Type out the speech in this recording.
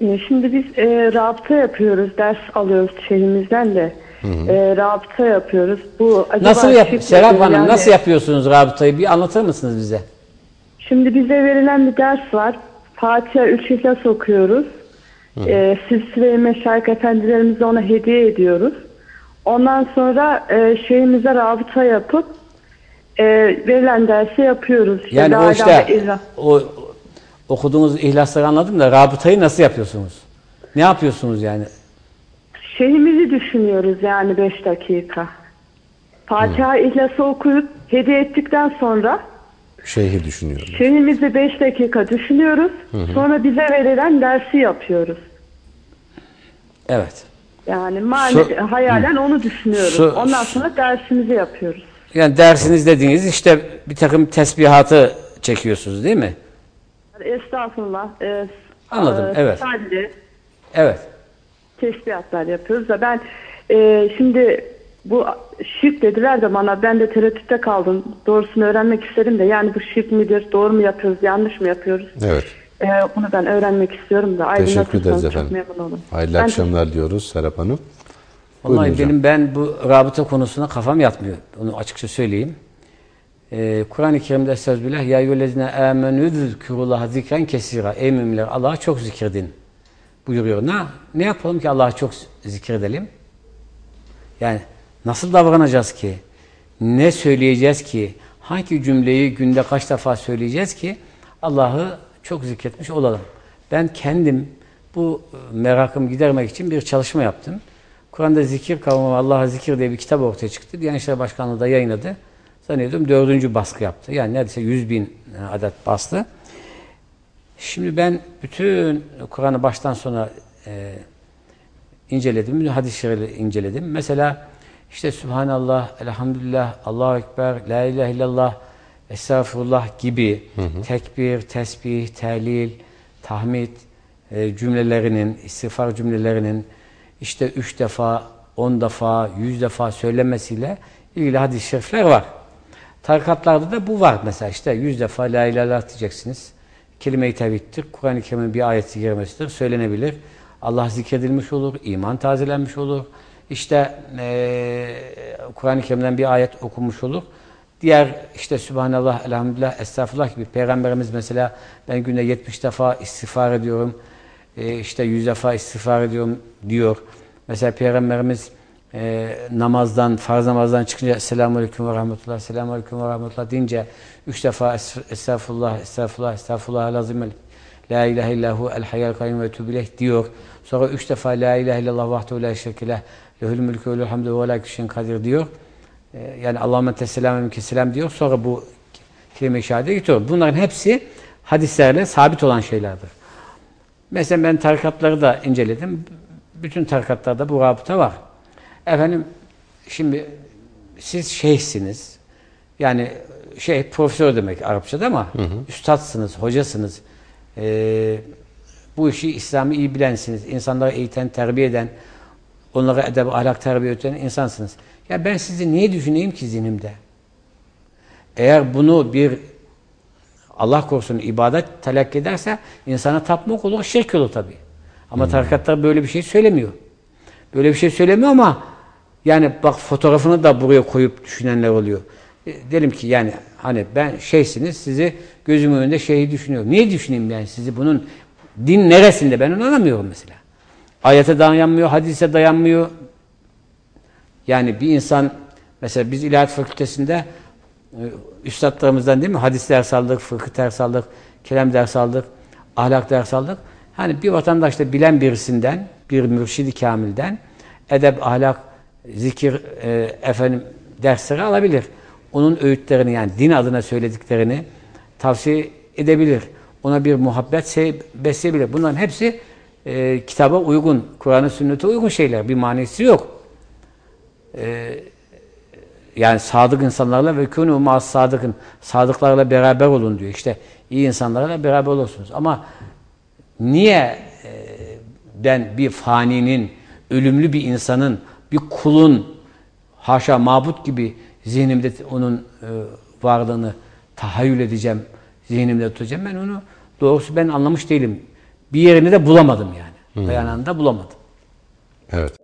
E, Şimdi biz e, rabıta yapıyoruz, ders alıyoruz şehrimizden de. E, rabıta yapıyoruz. Bu acaba Nasıl yap Serap? Hanım Yani- nasıl yapıyorsunuz rabıtayı? Bir anlatır mısınız bize? Şimdi bize verilen bir ders var. Fatiha üç İhlas okuyoruz. E, Silsile-i Meşayik efendilerimize ona hediye ediyoruz. Ondan sonra e, şeyimize rabıta yapıp e, verilen dersi yapıyoruz. İşte Yani La o işte o okuduğunuz ihlasları anladım da rabıtayı nasıl yapıyorsunuz? Ne yapıyorsunuz yani? Şeyimizi düşünüyoruz yani 5 dakika. Fatiha İhlas'ı okuyup hediye ettikten sonra Şeyhi düşünüyorum. şeyimizi 5 dakika düşünüyoruz. Sonra bize verilen dersi yapıyoruz. Evet. Yani mani, So- hayalen onu düşünüyoruz. So- Ondan sonra dersimizi yapıyoruz. Yani dersiniz dediğiniz işte bir takım tesbihatı çekiyorsunuz değil mi? Estağfurullah. E, Anladım, e, evet. Sadece Evet. tesbihatlar yapıyoruz da ben e, şimdi bu şirk dediler de bana ben de tereddütte kaldım. Doğrusunu öğrenmek isterim de yani bu şirk midir? Doğru mu yapıyoruz? Yanlış mı yapıyoruz? Evet. E, bunu ben öğrenmek istiyorum da. Teşekkür aydınlatırsanız ederiz çok efendim. Hayırlı Ben akşamlar diyoruz Serap Hanım. Vallahi Buyurun hocam. benim ben bu rabıta konusuna kafam yatmıyor. Onu açıkça söyleyeyim. Ee, Kur'an-ı Kerim'de Estağfirullah Ya eyyühellezine amenü zikrullaha zikren kesira. Ey müminler Allah'ı çok zikredin buyuruyor. Ne, ne yapalım ki Allah'ı çok zikredelim? Yani nasıl davranacağız ki? Ne söyleyeceğiz ki? Hangi cümleyi günde kaç defa söyleyeceğiz ki Allah'ı çok zikretmiş olalım? Ben kendim bu e, merakımı gidermek için bir çalışma yaptım. Kur'an'da zikir kavramı Allah'a zikir diye bir kitap ortaya çıktı. Diyanet İşleri Başkanlığı da yayınladı. Zannediyorum dördüncü baskı yaptı. Yani neredeyse 100 bin adet bastı. Şimdi ben bütün Kur'an'ı baştan sona e, inceledim, hadis-i şerifleri inceledim. Mesela işte Subhanallah, Elhamdülillah, Allahu Ekber, La ilahe illallah, Estağfurullah gibi tekbir, tesbih, tehlil, tahmid e, cümlelerinin, istiğfar cümlelerinin işte üç defa, on defa, yüz defa söylemesiyle ilgili hadis-i şerifler var. Tarikatlarda da bu var mesela işte yüz defa La ilahe diyeceksiniz. Kelime-i tevhiddir. Kur'an-ı Kerim'in bir ayeti girmesidir. Söylenebilir. Allah zikredilmiş olur. iman tazelenmiş olur. İşte eee Kur'an-ı Kerim'den bir ayet okunmuş olur. Diğer işte Sübhanallah, Elhamdülillah, Estağfurullah gibi Peygamberimiz mesela ben günde 70 defa istiğfar ediyorum. Eee işte 100 defa istiğfar ediyorum diyor. Mesela Peygamberimiz e, namazdan, farz namazdan çıkınca Selamun Aleyküm ve Rahmetullah, Selamun Aleyküm ve Rahmetullah deyince üç defa es- Estağfurullah, Estağfurullah, Estağfurullah lazim La ilahe illahu el hayyal kayyum ve tübileh diyor. Sonra üç defa La ilahe illallah vahdehu la şerike leh lehül mülkü ve lehül ve la küşen kadir diyor. E, yani Allahümme tesselam ve selam diyor. Sonra bu kelime-i şehadete getiriyor. Bunların hepsi hadislerle sabit olan şeylerdir. Mesela ben tarikatları da inceledim. Bütün tarikatlarda bu rabıta var. Efendim şimdi siz şeyhsiniz. Yani şey profesör demek Arapçada ama üstadsınız, hocasınız. Ee, bu işi İslam'ı iyi bilensiniz. İnsanları eğiten, terbiye eden, onlara edeb, ahlak terbiye eden insansınız. Ya ben sizi niye düşüneyim ki zihnimde? Eğer bunu bir Allah korusun ibadet telakki ederse insana tapmak olur, şirk olur tabii. Ama tarikatlar böyle bir şey söylemiyor. Böyle bir şey söylemiyor ama yani bak fotoğrafını da buraya koyup düşünenler oluyor. E, Derim ki yani hani ben şeysiniz sizi gözümün önünde şeyi düşünüyorum. Niye düşüneyim yani sizi bunun din neresinde ben onu anlamıyorum mesela. Ayete dayanmıyor, hadise dayanmıyor. Yani bir insan mesela biz İlahiyat Fakültesinde e, üstadlarımızdan değil mi hadis ders aldık, fıkıh ders aldık, kelam ders aldık, ahlak ders aldık. Hani bir vatandaş da bilen birisinden, bir mürşidi kamilden edep, ahlak, zikir, e, efendim dersleri alabilir. Onun öğütlerini yani din adına söylediklerini tavsiye edebilir. Ona bir muhabbet besleyebilir. Bunların hepsi e, kitaba uygun, Kur'an'ın sünnete uygun şeyler. Bir manisi yok. E, yani sadık insanlarla ve kûnû mâs sadıkın sadıklarla beraber olun diyor. İşte iyi insanlarla beraber olursunuz. Ama niye e, ben bir faninin, ölümlü bir insanın, bir kulun haşa mabut gibi zihnimde onun e, varlığını tahayyül edeceğim, zihnimde tutacağım. Ben onu doğrusu ben anlamış değilim. Bir yerini de bulamadım yani. Dayanağında bulamadım. Evet.